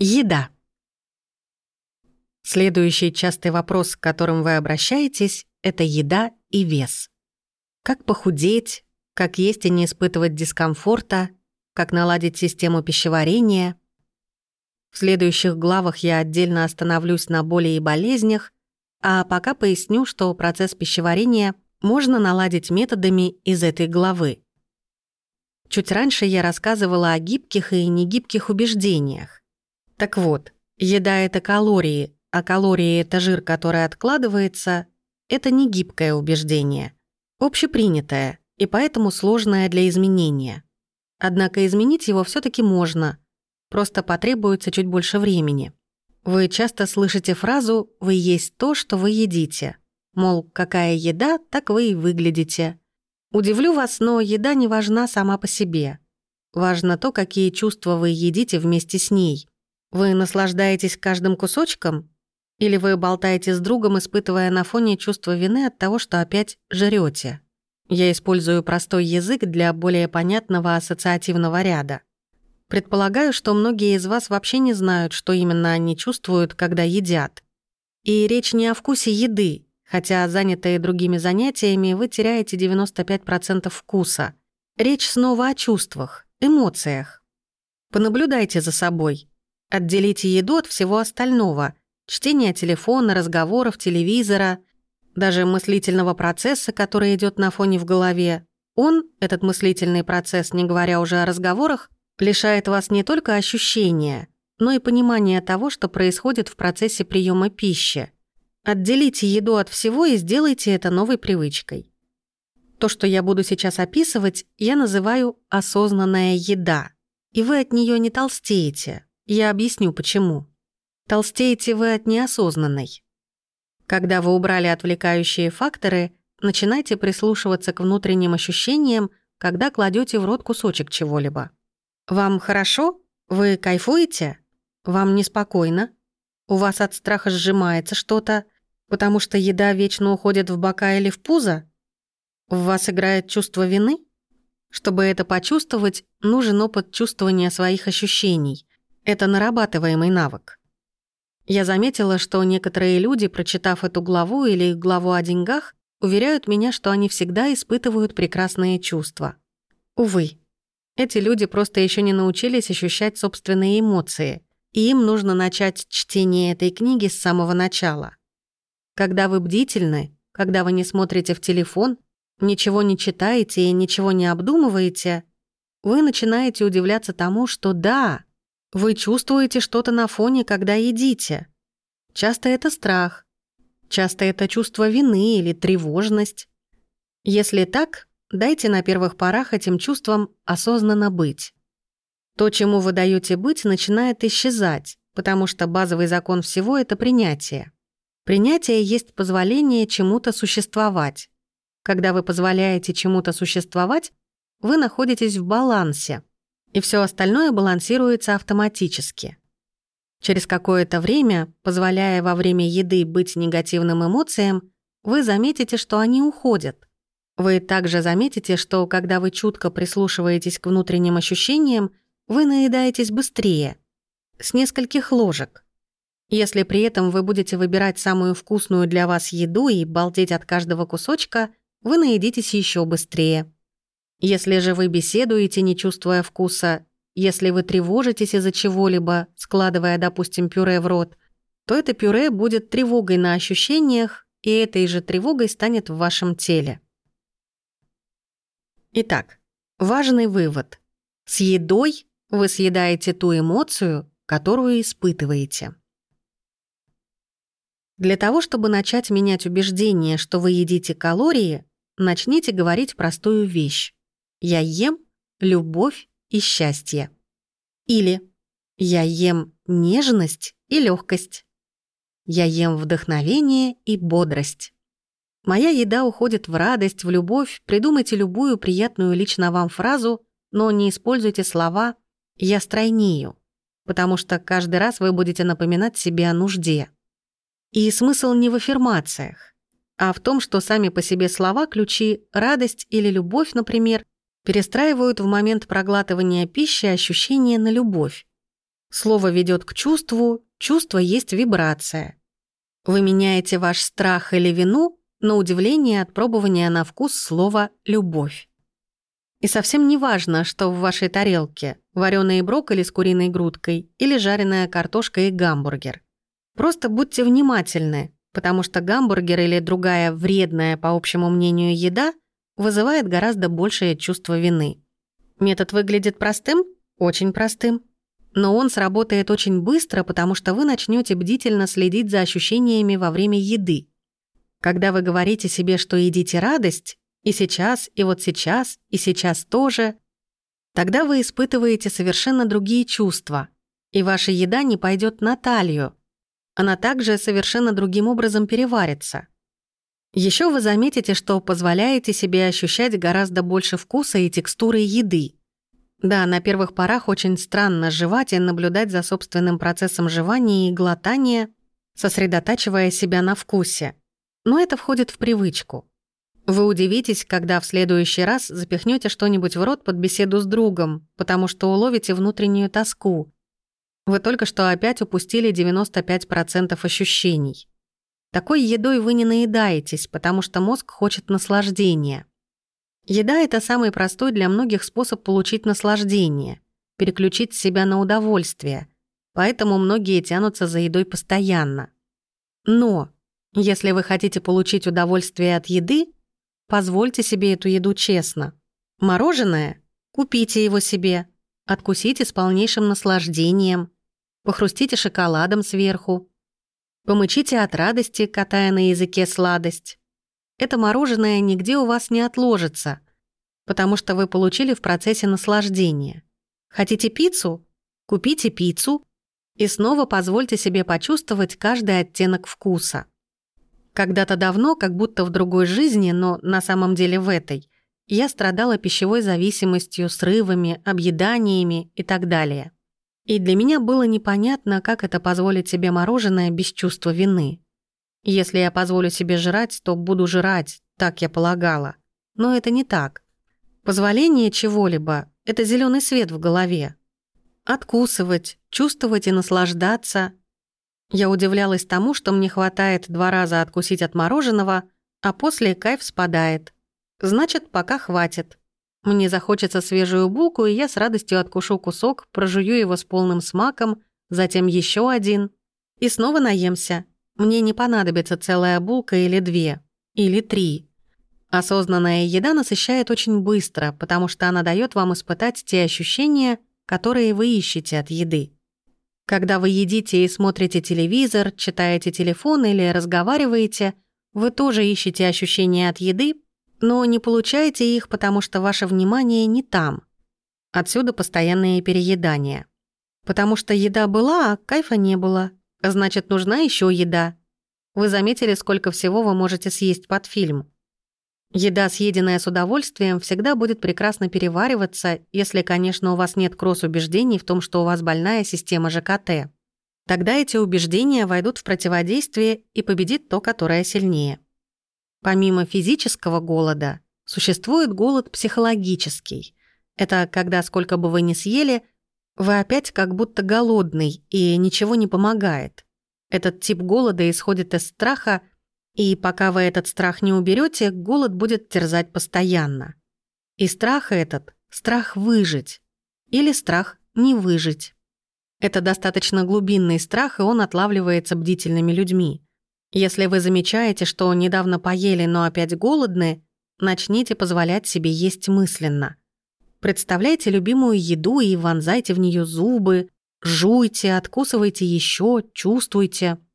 Еда. Следующий частый вопрос, к которым вы обращаетесь, это еда и вес. Как похудеть, как есть и не испытывать дискомфорта, как наладить систему пищеварения. В следующих главах я отдельно остановлюсь на боли и болезнях, а пока поясню, что процесс пищеварения можно наладить методами из этой главы. Чуть раньше я рассказывала о гибких и негибких убеждениях. Так вот, еда — это калории, а калории — это жир, который откладывается — это не гибкое убеждение, общепринятое и поэтому сложное для изменения. Однако изменить его все таки можно, просто потребуется чуть больше времени. Вы часто слышите фразу «вы есть то, что вы едите». Мол, какая еда, так вы и выглядите. Удивлю вас, но еда не важна сама по себе. Важно то, какие чувства вы едите вместе с ней. Вы наслаждаетесь каждым кусочком? Или вы болтаете с другом, испытывая на фоне чувство вины от того, что опять жрете? Я использую простой язык для более понятного ассоциативного ряда. Предполагаю, что многие из вас вообще не знают, что именно они чувствуют, когда едят. И речь не о вкусе еды, хотя, занятые другими занятиями, вы теряете 95% вкуса. Речь снова о чувствах, эмоциях. Понаблюдайте за собой. Отделите еду от всего остального. Чтение телефона, разговоров, телевизора, даже мыслительного процесса, который идет на фоне в голове. Он, этот мыслительный процесс, не говоря уже о разговорах, лишает вас не только ощущения, но и понимания того, что происходит в процессе приема пищи. Отделите еду от всего и сделайте это новой привычкой. То, что я буду сейчас описывать, я называю осознанная еда, и вы от нее не толстеете. Я объясню, почему. Толстеете вы от неосознанной. Когда вы убрали отвлекающие факторы, начинайте прислушиваться к внутренним ощущениям, когда кладете в рот кусочек чего-либо. Вам хорошо? Вы кайфуете? Вам неспокойно? У вас от страха сжимается что-то, потому что еда вечно уходит в бока или в пузо? В вас играет чувство вины? Чтобы это почувствовать, нужен опыт чувствования своих ощущений. Это нарабатываемый навык. Я заметила, что некоторые люди, прочитав эту главу или главу о деньгах, уверяют меня, что они всегда испытывают прекрасные чувства. Увы, эти люди просто еще не научились ощущать собственные эмоции, и им нужно начать чтение этой книги с самого начала. Когда вы бдительны, когда вы не смотрите в телефон, ничего не читаете и ничего не обдумываете, вы начинаете удивляться тому, что да, вы чувствуете что-то на фоне, когда едите. Часто это страх. Часто это чувство вины или тревожность. Если так, дайте на первых порах этим чувствам осознанно быть. То, чему вы даете быть, начинает исчезать, потому что базовый закон всего — это принятие. Принятие есть позволение чему-то существовать. Когда вы позволяете чему-то существовать, вы находитесь в балансе — и все остальное балансируется автоматически. Через какое-то время, позволяя во время еды быть негативным эмоциям, вы заметите, что они уходят. Вы также заметите, что когда вы чутко прислушиваетесь к внутренним ощущениям, вы наедаетесь быстрее, с нескольких ложек. Если при этом вы будете выбирать самую вкусную для вас еду и балдеть от каждого кусочка, вы наедитесь еще быстрее. Если же вы беседуете, не чувствуя вкуса, если вы тревожитесь из-за чего-либо, складывая, допустим, пюре в рот, то это пюре будет тревогой на ощущениях, и этой же тревогой станет в вашем теле. Итак, важный вывод. С едой вы съедаете ту эмоцию, которую испытываете. Для того, чтобы начать менять убеждение, что вы едите калории, начните говорить простую вещь. Я ем любовь и счастье. Или я ем нежность и легкость. Я ем вдохновение и бодрость. Моя еда уходит в радость, в любовь. Придумайте любую приятную лично вам фразу, но не используйте слова «я стройнею», потому что каждый раз вы будете напоминать себе о нужде. И смысл не в аффирмациях, а в том, что сами по себе слова ключи «радость» или «любовь», например, перестраивают в момент проглатывания пищи ощущение на любовь. Слово ведет к чувству, чувство есть вибрация. Вы меняете ваш страх или вину на удивление от пробования на вкус слова «любовь». И совсем не важно, что в вашей тарелке – вареные брокколи с куриной грудкой или жареная картошка и гамбургер. Просто будьте внимательны, потому что гамбургер или другая вредная, по общему мнению, еда вызывает гораздо большее чувство вины. Метод выглядит простым? Очень простым. Но он сработает очень быстро, потому что вы начнете бдительно следить за ощущениями во время еды. Когда вы говорите себе, что едите радость, и сейчас, и вот сейчас, и сейчас тоже, тогда вы испытываете совершенно другие чувства, и ваша еда не пойдет на талию. Она также совершенно другим образом переварится. Еще вы заметите, что позволяете себе ощущать гораздо больше вкуса и текстуры еды. Да, на первых порах очень странно жевать и наблюдать за собственным процессом жевания и глотания, сосредотачивая себя на вкусе. Но это входит в привычку. Вы удивитесь, когда в следующий раз запихнете что-нибудь в рот под беседу с другом, потому что уловите внутреннюю тоску. Вы только что опять упустили 95% ощущений. Такой едой вы не наедаетесь, потому что мозг хочет наслаждения. Еда — это самый простой для многих способ получить наслаждение, переключить себя на удовольствие, поэтому многие тянутся за едой постоянно. Но если вы хотите получить удовольствие от еды, Позвольте себе эту еду честно. Мороженое? Купите его себе. Откусите с полнейшим наслаждением. Похрустите шоколадом сверху. Помычите от радости, катая на языке сладость. Это мороженое нигде у вас не отложится, потому что вы получили в процессе наслаждения. Хотите пиццу? Купите пиццу и снова позвольте себе почувствовать каждый оттенок вкуса. Когда-то давно, как будто в другой жизни, но на самом деле в этой, я страдала пищевой зависимостью, срывами, объеданиями и так далее. И для меня было непонятно, как это позволить себе мороженое без чувства вины. Если я позволю себе жрать, то буду жрать, так я полагала. Но это не так. Позволение чего-либо — это зеленый свет в голове. Откусывать, чувствовать и наслаждаться я удивлялась тому, что мне хватает два раза откусить от мороженого, а после кайф спадает. Значит, пока хватит. Мне захочется свежую булку, и я с радостью откушу кусок, прожую его с полным смаком, затем еще один. И снова наемся. Мне не понадобится целая булка или две. Или три. Осознанная еда насыщает очень быстро, потому что она дает вам испытать те ощущения, которые вы ищете от еды. Когда вы едите и смотрите телевизор, читаете телефон или разговариваете, вы тоже ищете ощущения от еды, но не получаете их, потому что ваше внимание не там. Отсюда постоянные переедания. Потому что еда была, а кайфа не было. Значит, нужна еще еда. Вы заметили, сколько всего вы можете съесть под фильм. Еда, съеденная с удовольствием, всегда будет прекрасно перевариваться, если, конечно, у вас нет кросс-убеждений в том, что у вас больная система ЖКТ. Тогда эти убеждения войдут в противодействие и победит то, которое сильнее. Помимо физического голода, существует голод психологический. Это когда, сколько бы вы ни съели, вы опять как будто голодный и ничего не помогает. Этот тип голода исходит из страха – и пока вы этот страх не уберете, голод будет терзать постоянно. И страх этот – страх выжить. Или страх не выжить. Это достаточно глубинный страх, и он отлавливается бдительными людьми. Если вы замечаете, что недавно поели, но опять голодны, начните позволять себе есть мысленно. Представляйте любимую еду и вонзайте в нее зубы, жуйте, откусывайте еще, чувствуйте –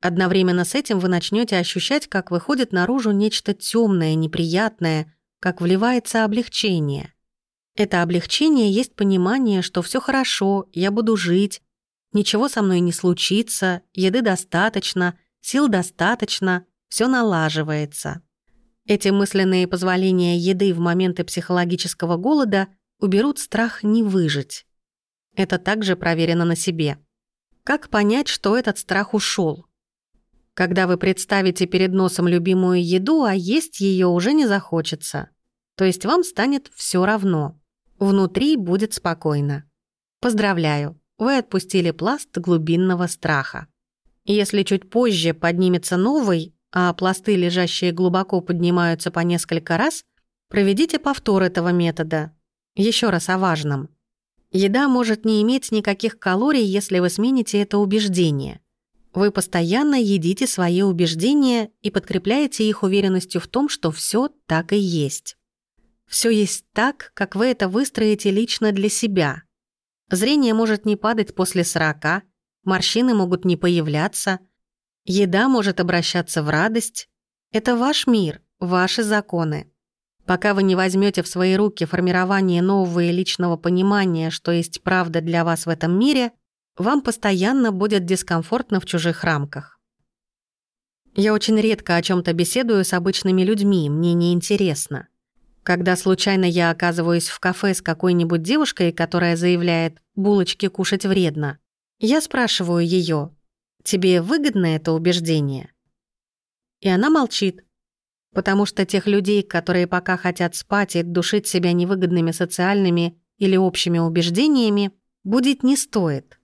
Одновременно с этим вы начнете ощущать, как выходит наружу нечто темное, неприятное, как вливается облегчение. Это облегчение есть понимание, что все хорошо, я буду жить, ничего со мной не случится, еды достаточно, сил достаточно, все налаживается. Эти мысленные позволения еды в моменты психологического голода уберут страх не выжить. Это также проверено на себе. Как понять, что этот страх ушел? когда вы представите перед носом любимую еду, а есть ее уже не захочется. То есть вам станет все равно. Внутри будет спокойно. Поздравляю, вы отпустили пласт глубинного страха. Если чуть позже поднимется новый, а пласты, лежащие глубоко, поднимаются по несколько раз, проведите повтор этого метода. Еще раз о важном. Еда может не иметь никаких калорий, если вы смените это убеждение. Вы постоянно едите свои убеждения и подкрепляете их уверенностью в том, что все так и есть. Все есть так, как вы это выстроите лично для себя. Зрение может не падать после 40, морщины могут не появляться, еда может обращаться в радость. Это ваш мир, ваши законы. Пока вы не возьмете в свои руки формирование нового и личного понимания, что есть правда для вас в этом мире, вам постоянно будет дискомфортно в чужих рамках. Я очень редко о чем то беседую с обычными людьми, мне неинтересно. Когда случайно я оказываюсь в кафе с какой-нибудь девушкой, которая заявляет «булочки кушать вредно», я спрашиваю ее «Тебе выгодно это убеждение?» И она молчит, потому что тех людей, которые пока хотят спать и душить себя невыгодными социальными или общими убеждениями, будет не стоит.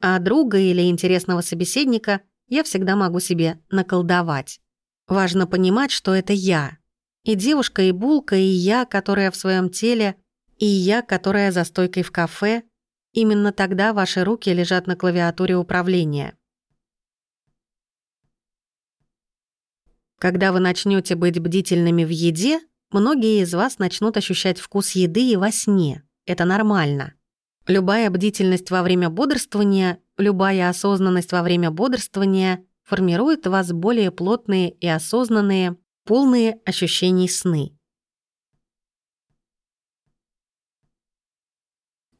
А друга или интересного собеседника я всегда могу себе наколдовать. Важно понимать, что это я, и девушка, и булка, и я, которая в своем теле, и я, которая за стойкой в кафе. Именно тогда ваши руки лежат на клавиатуре управления. Когда вы начнете быть бдительными в еде, многие из вас начнут ощущать вкус еды и во сне. Это нормально. Любая бдительность во время бодрствования, любая осознанность во время бодрствования формирует в вас более плотные и осознанные, полные ощущений сны.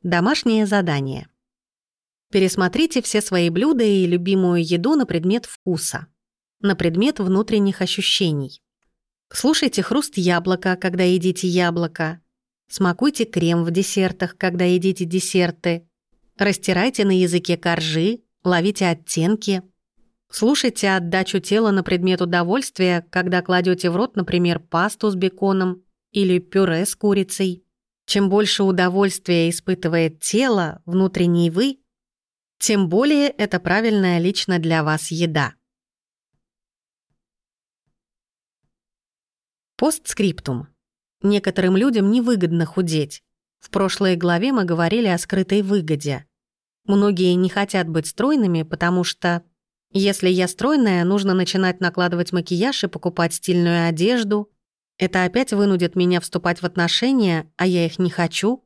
Домашнее задание. Пересмотрите все свои блюда и любимую еду на предмет вкуса, на предмет внутренних ощущений. Слушайте хруст яблока, когда едите яблоко. Смакуйте крем в десертах, когда едите десерты. Растирайте на языке коржи, ловите оттенки – Слушайте отдачу тела на предмет удовольствия, когда кладете в рот, например, пасту с беконом или пюре с курицей. Чем больше удовольствия испытывает тело, внутренний вы, тем более это правильная лично для вас еда. Постскриптум. Некоторым людям невыгодно худеть. В прошлой главе мы говорили о скрытой выгоде. Многие не хотят быть стройными, потому что если я стройная, нужно начинать накладывать макияж и покупать стильную одежду. Это опять вынудит меня вступать в отношения, а я их не хочу.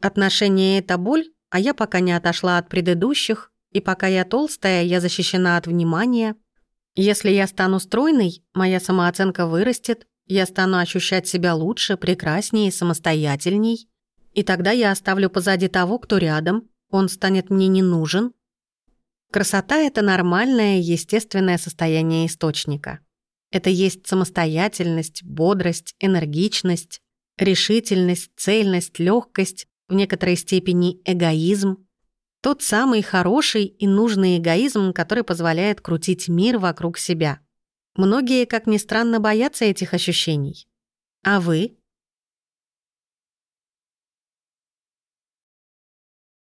Отношения — это боль, а я пока не отошла от предыдущих, и пока я толстая, я защищена от внимания. Если я стану стройной, моя самооценка вырастет, я стану ощущать себя лучше, прекраснее самостоятельней. И тогда я оставлю позади того, кто рядом, он станет мне не нужен, Красота — это нормальное, естественное состояние источника. Это есть самостоятельность, бодрость, энергичность, решительность, цельность, легкость, в некоторой степени эгоизм. Тот самый хороший и нужный эгоизм, который позволяет крутить мир вокруг себя. Многие, как ни странно, боятся этих ощущений. А вы?